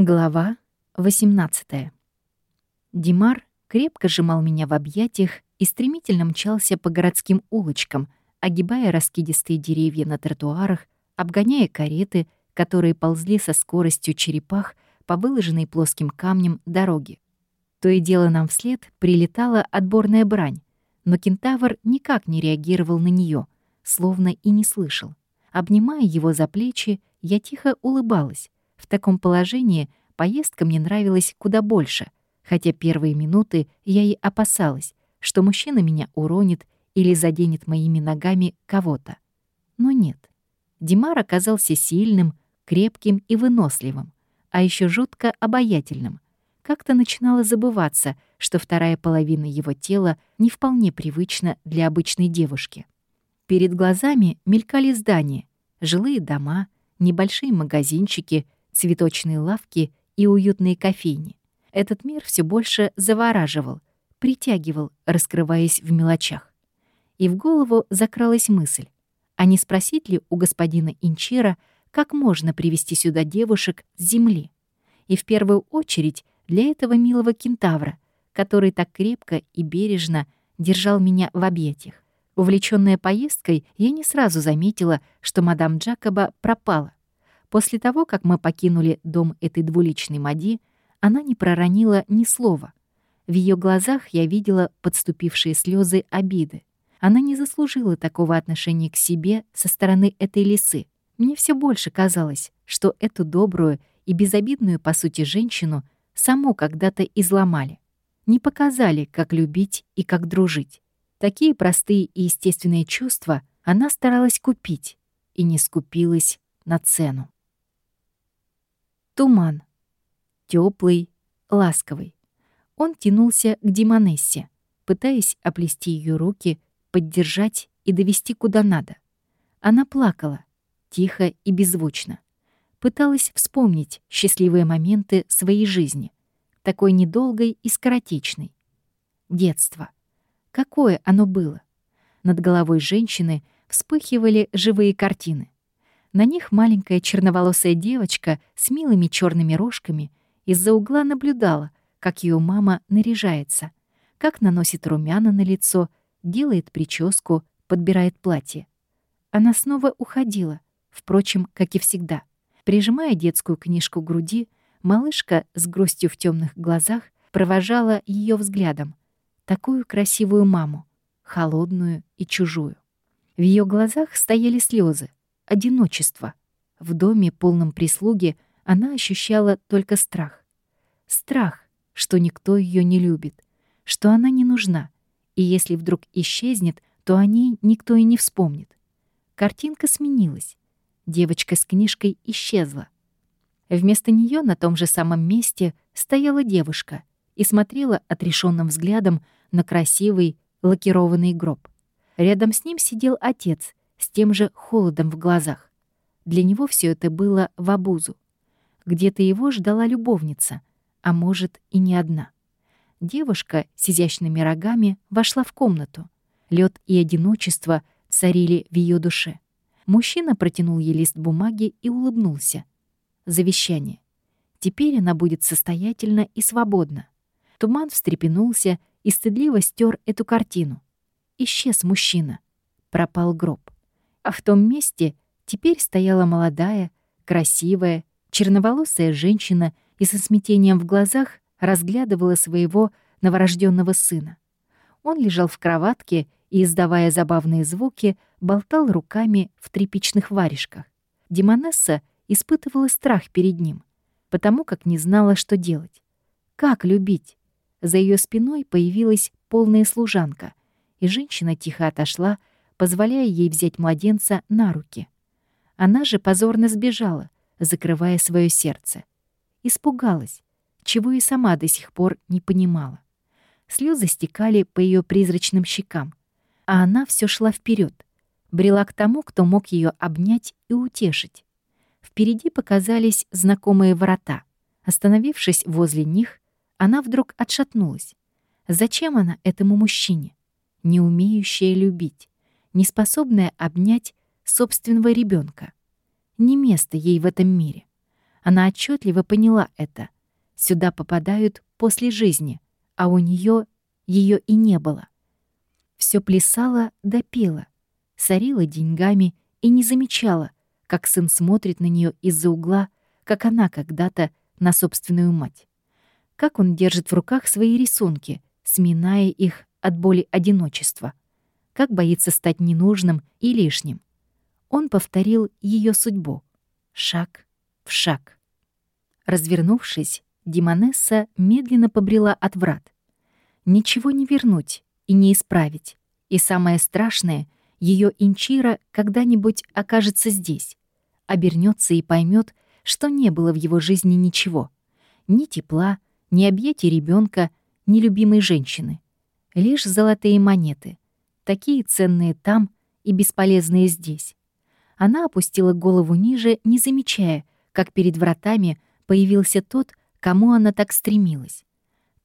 Глава 18. Димар крепко сжимал меня в объятиях и стремительно мчался по городским улочкам, огибая раскидистые деревья на тротуарах, обгоняя кареты, которые ползли со скоростью черепах по выложенной плоским камнем дороге. То и дело нам вслед прилетала отборная брань, но кентавр никак не реагировал на нее, словно и не слышал. Обнимая его за плечи, я тихо улыбалась, в таком положении поездка мне нравилась куда больше, хотя первые минуты я и опасалась, что мужчина меня уронит или заденет моими ногами кого-то. Но нет. Димар оказался сильным, крепким и выносливым, а еще жутко обаятельным. Как-то начинало забываться, что вторая половина его тела не вполне привычна для обычной девушки. Перед глазами мелькали здания, жилые дома, небольшие магазинчики — цветочные лавки и уютные кофейни. Этот мир все больше завораживал, притягивал, раскрываясь в мелочах. И в голову закралась мысль, а не спросить ли у господина Инчера, как можно привести сюда девушек с земли? И в первую очередь для этого милого кентавра, который так крепко и бережно держал меня в объятиях. Увлечённая поездкой, я не сразу заметила, что мадам Джакоба пропала. После того, как мы покинули дом этой двуличной Мади, она не проронила ни слова. В ее глазах я видела подступившие слезы обиды. Она не заслужила такого отношения к себе со стороны этой лисы. Мне все больше казалось, что эту добрую и безобидную, по сути, женщину саму когда-то изломали. Не показали, как любить и как дружить. Такие простые и естественные чувства она старалась купить и не скупилась на цену. Туман. Теплый, ласковый. Он тянулся к Димонессе, пытаясь оплести ее руки, поддержать и довести куда надо. Она плакала, тихо и беззвучно. Пыталась вспомнить счастливые моменты своей жизни, такой недолгой и скоротечной. Детство. Какое оно было? Над головой женщины вспыхивали живые картины. На них маленькая черноволосая девочка с милыми черными рожками из-за угла наблюдала, как ее мама наряжается, как наносит румяна на лицо, делает прическу, подбирает платье. Она снова уходила, впрочем, как и всегда. Прижимая детскую книжку к груди, малышка с грустью в темных глазах провожала ее взглядом. Такую красивую маму, холодную и чужую. В ее глазах стояли слезы, одиночество. В доме, полном прислуги, она ощущала только страх. Страх, что никто ее не любит, что она не нужна, и если вдруг исчезнет, то о ней никто и не вспомнит. Картинка сменилась. Девочка с книжкой исчезла. Вместо нее на том же самом месте стояла девушка и смотрела отрешенным взглядом на красивый лакированный гроб. Рядом с ним сидел отец с тем же холодом в глазах. Для него все это было в обузу. Где-то его ждала любовница, а может и не одна. Девушка с изящными рогами вошла в комнату. Лед и одиночество царили в ее душе. Мужчина протянул ей лист бумаги и улыбнулся. Завещание. Теперь она будет состоятельна и свободна. Туман встрепенулся и стыдливо стер эту картину. Исчез мужчина. Пропал гроб а в том месте теперь стояла молодая, красивая, черноволосая женщина и со смятением в глазах разглядывала своего новорожденного сына. Он лежал в кроватке и, издавая забавные звуки, болтал руками в тряпичных варежках. Демонесса испытывала страх перед ним, потому как не знала, что делать. Как любить? За ее спиной появилась полная служанка, и женщина тихо отошла, позволяя ей взять младенца на руки. Она же позорно сбежала, закрывая свое сердце. Испугалась, чего и сама до сих пор не понимала. Слезы стекали по ее призрачным щекам, а она все шла вперед, брела к тому, кто мог ее обнять и утешить. Впереди показались знакомые ворота. Остановившись возле них, она вдруг отшатнулась. Зачем она этому мужчине, не умеющая любить? Неспособная обнять собственного ребенка. Не место ей в этом мире. Она отчетливо поняла это. Сюда попадают после жизни, а у нее ее и не было. Все плясала да сорила деньгами и не замечала, как сын смотрит на нее из-за угла, как она когда-то на собственную мать. Как он держит в руках свои рисунки, сминая их от боли одиночества. Как боится стать ненужным и лишним. Он повторил ее судьбу. Шаг в шаг. Развернувшись, Димонесса медленно побрела от врат. Ничего не вернуть и не исправить. И самое страшное, ее Инчира когда-нибудь окажется здесь, обернется и поймет, что не было в его жизни ничего. Ни тепла, ни объятий ребенка, ни любимой женщины. Лишь золотые монеты, такие ценные там и бесполезные здесь. Она опустила голову ниже, не замечая, как перед вратами появился тот, кому она так стремилась.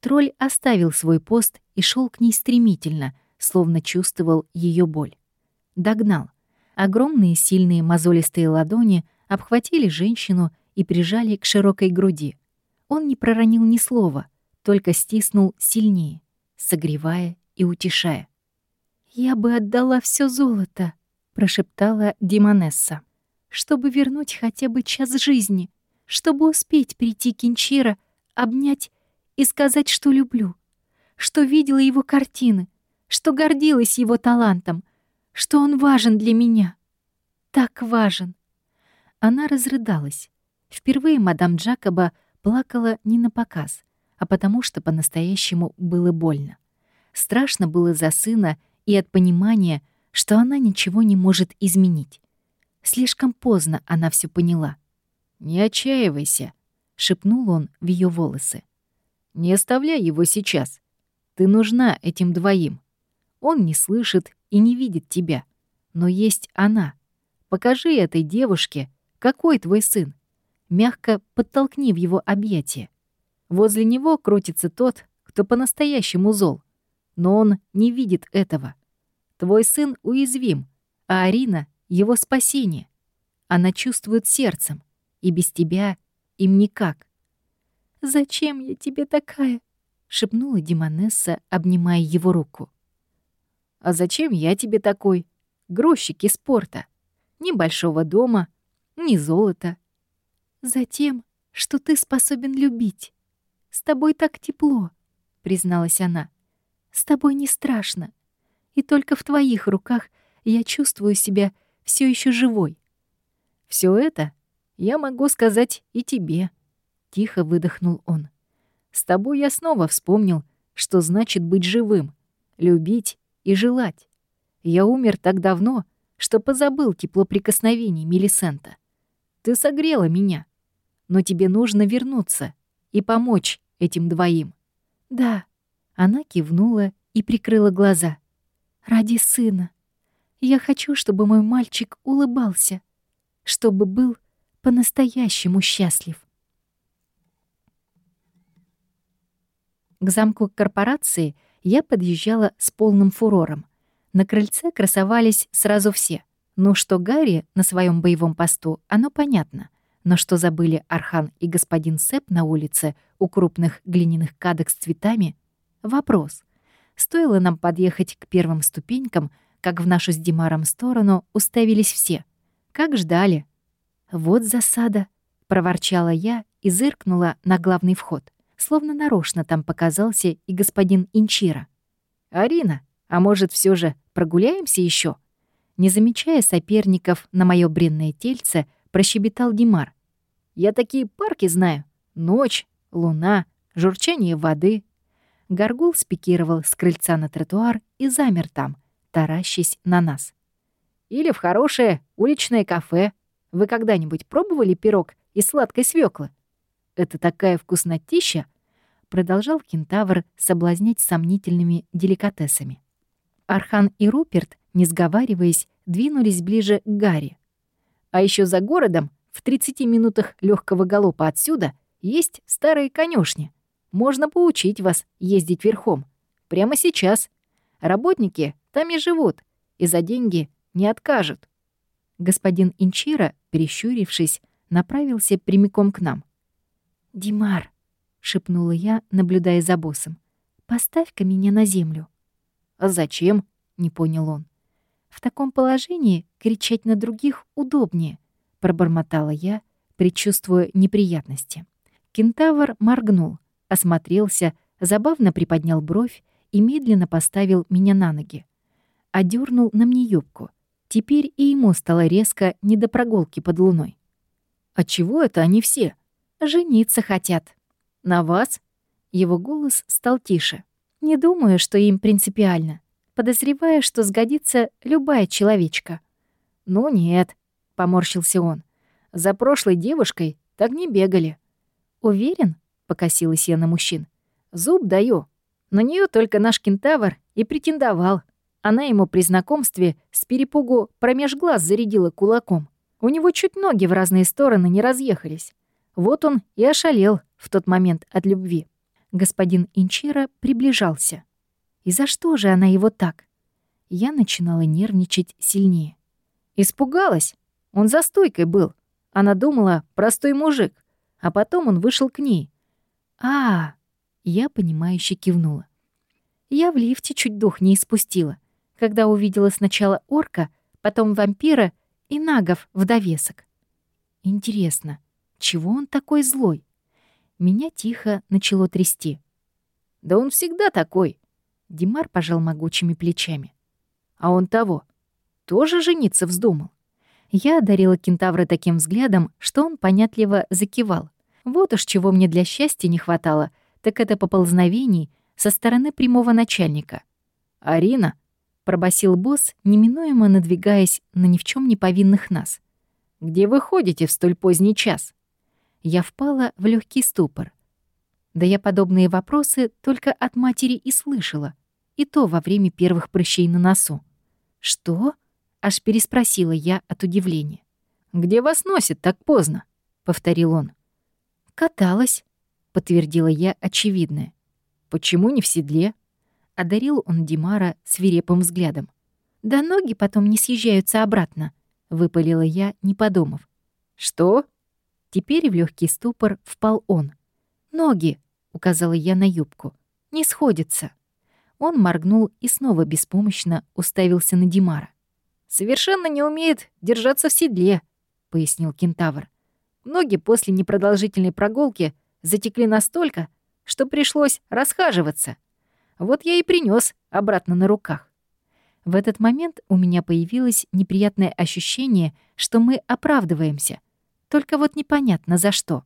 Тролль оставил свой пост и шел к ней стремительно, словно чувствовал ее боль. Догнал. Огромные сильные мозолистые ладони обхватили женщину и прижали к широкой груди. Он не проронил ни слова, только стиснул сильнее, согревая и утешая. «Я бы отдала все золото», — прошептала Димонесса, «чтобы вернуть хотя бы час жизни, чтобы успеть прийти к Инчира, обнять и сказать, что люблю, что видела его картины, что гордилась его талантом, что он важен для меня. Так важен. Она разрыдалась. Впервые мадам Джакоба плакала не на показ, а потому что по-настоящему было больно. Страшно было за сына и от понимания, что она ничего не может изменить. Слишком поздно она все поняла. «Не отчаивайся», — шепнул он в ее волосы. «Не оставляй его сейчас. Ты нужна этим двоим. Он не слышит и не видит тебя. Но есть она. Покажи этой девушке, какой твой сын. Мягко подтолкни в его объятия. Возле него крутится тот, кто по-настоящему зол. Но он не видит этого. Твой сын уязвим, а Арина — его спасение. Она чувствует сердцем, и без тебя им никак. «Зачем я тебе такая?» — шепнула Димонесса, обнимая его руку. А зачем я тебе такой? Грузчик из порта. Ни большого дома, ни золота. Затем, что ты способен любить. С тобой так тепло, призналась она. С тобой не страшно. И только в твоих руках я чувствую себя все еще живой. Все это я могу сказать и тебе, тихо выдохнул он. С тобой я снова вспомнил, что значит быть живым, любить и желать. Я умер так давно, что позабыл тепло прикосновений Мелисента. Ты согрела меня, но тебе нужно вернуться и помочь этим двоим. Да, она кивнула и прикрыла глаза. Ради сына. Я хочу, чтобы мой мальчик улыбался, чтобы был по-настоящему счастлив. К замку корпорации — я подъезжала с полным фурором. На крыльце красовались сразу все. Ну что Гарри на своем боевом посту, оно понятно. Но что забыли Архан и господин Сеп на улице у крупных глиняных кадок с цветами — вопрос. Стоило нам подъехать к первым ступенькам, как в нашу с Димаром сторону уставились все. Как ждали. «Вот засада», — проворчала я и зыркнула на главный вход словно нарочно там показался и господин Инчира. «Арина, а может, все же прогуляемся еще? Не замечая соперников на мое бренное тельце, прощебетал Димар. «Я такие парки знаю. Ночь, луна, журчание воды». Горгул спикировал с крыльца на тротуар и замер там, таращась на нас. «Или в хорошее уличное кафе. Вы когда-нибудь пробовали пирог из сладкой свеклы? Это такая вкуснотища, продолжал кентавр соблазнять сомнительными деликатесами. Архан и Руперт, не сговариваясь, двинулись ближе к Гарри. А еще за городом, в 30 минутах легкого галопа отсюда, есть старые конюшни. Можно поучить вас ездить верхом. Прямо сейчас. Работники там и живут, и за деньги не откажут. Господин Инчира, перещурившись, направился прямиком к нам. «Димар», — шепнула я, наблюдая за боссом, — «поставь-ка меня на землю». «А зачем?» — не понял он. «В таком положении кричать на других удобнее», — пробормотала я, предчувствуя неприятности. Кентавр моргнул, осмотрелся, забавно приподнял бровь и медленно поставил меня на ноги. Одернул на мне юбку. Теперь и ему стало резко не до прогулки под луной. «А чего это они все?» «Жениться хотят». «На вас?» Его голос стал тише. «Не думаю, что им принципиально. Подозревая, что сгодится любая человечка». «Ну нет», — поморщился он. «За прошлой девушкой так не бегали». «Уверен?» — покосилась я на мужчин. «Зуб даю. На нее только наш кентавр и претендовал. Она ему при знакомстве с перепугу промеж глаз зарядила кулаком. У него чуть ноги в разные стороны не разъехались. Вот он и ошалел в тот момент от любви. Господин Инчира приближался. И за что же она его так? Я начинала нервничать сильнее. Испугалась. Он за стойкой был. Она думала, простой мужик. А потом он вышел к ней. А, Я, понимающе кивнула. Я в лифте чуть дух не испустила, когда увидела сначала орка, потом вампира и нагов в довесок. Интересно, чего он такой злой? Меня тихо начало трясти. «Да он всегда такой!» Димар пожал могучими плечами. «А он того. Тоже жениться вздумал?» Я одарила кентавра таким взглядом, что он понятливо закивал. Вот уж чего мне для счастья не хватало, так это поползновений со стороны прямого начальника. «Арина!» пробасил босс, неминуемо надвигаясь на ни в чем не повинных нас. «Где вы ходите в столь поздний час?» Я впала в легкий ступор. Да я подобные вопросы только от матери и слышала, и то во время первых прыщей на носу. «Что?» — аж переспросила я от удивления. «Где вас носит так поздно?» — повторил он. «Каталась», — подтвердила я очевидное. «Почему не в седле?» — одарил он Димара свирепым взглядом. «Да ноги потом не съезжаются обратно», — выпалила я, не подумав. «Что?» Теперь в легкий ступор впал он. «Ноги», — указала я на юбку, — «не сходятся». Он моргнул и снова беспомощно уставился на Димара. «Совершенно не умеет держаться в седле», — пояснил кентавр. «Ноги после непродолжительной прогулки затекли настолько, что пришлось расхаживаться. Вот я и принес обратно на руках. В этот момент у меня появилось неприятное ощущение, что мы оправдываемся. Только вот непонятно за что.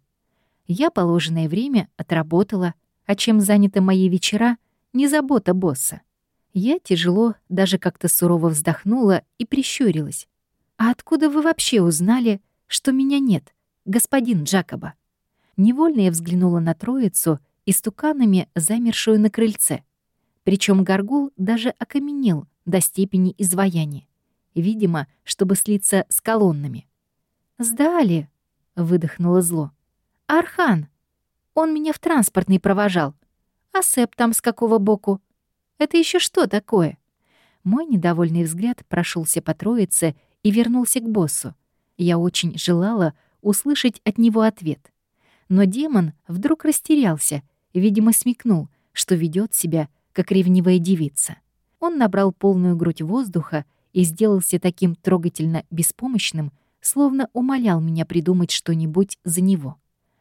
Я положенное время отработала, а чем заняты мои вечера — не забота босса. Я тяжело, даже как-то сурово вздохнула и прищурилась. «А откуда вы вообще узнали, что меня нет, господин Джакоба?» Невольно я взглянула на троицу, истуканами замершую на крыльце. Причем горгул даже окаменел до степени изваяния. Видимо, чтобы слиться с колоннами. «Сдали!» — выдохнуло зло. «Архан! Он меня в транспортный провожал. А Сэп там с какого боку? Это еще что такое?» Мой недовольный взгляд прошелся по троице и вернулся к боссу. Я очень желала услышать от него ответ. Но демон вдруг растерялся, видимо, смекнул, что ведет себя как ревнивая девица. Он набрал полную грудь воздуха и сделался таким трогательно беспомощным, словно умолял меня придумать что-нибудь за него.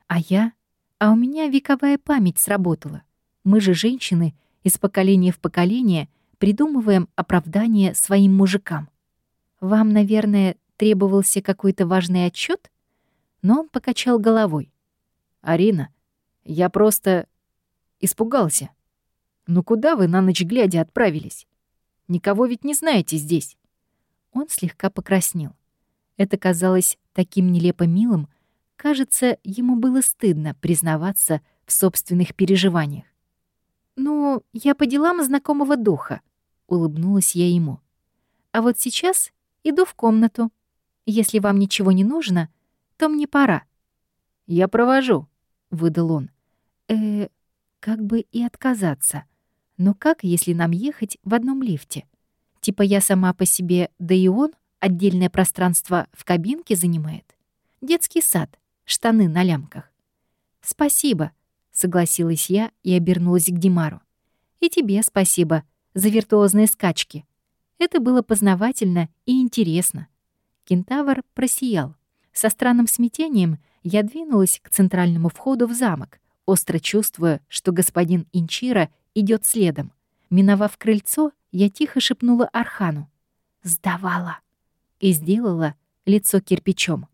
А я? А у меня вековая память сработала. Мы же женщины из поколения в поколение придумываем оправдание своим мужикам. Вам, наверное, требовался какой-то важный отчет? Но он покачал головой. «Арина, я просто испугался. «Ну куда вы на ночь глядя отправились? Никого ведь не знаете здесь». Он слегка покраснел. Это казалось таким нелепо милым, кажется, ему было стыдно признаваться в собственных переживаниях. «Ну, я по делам знакомого духа», — улыбнулась я ему. «А вот сейчас иду в комнату. Если вам ничего не нужно, то мне пора». «Я провожу», — выдал он. «Э, как бы и отказаться». Но как, если нам ехать в одном лифте? Типа я сама по себе, да и он отдельное пространство в кабинке занимает? Детский сад, штаны на лямках. «Спасибо», — согласилась я и обернулась к Димару. «И тебе спасибо за виртуозные скачки. Это было познавательно и интересно». Кентавр просиял. Со странным смятением я двинулась к центральному входу в замок, остро чувствуя, что господин Инчира идет следом. Миновав крыльцо, я тихо шепнула Архану. «Сдавала!» и сделала лицо кирпичом.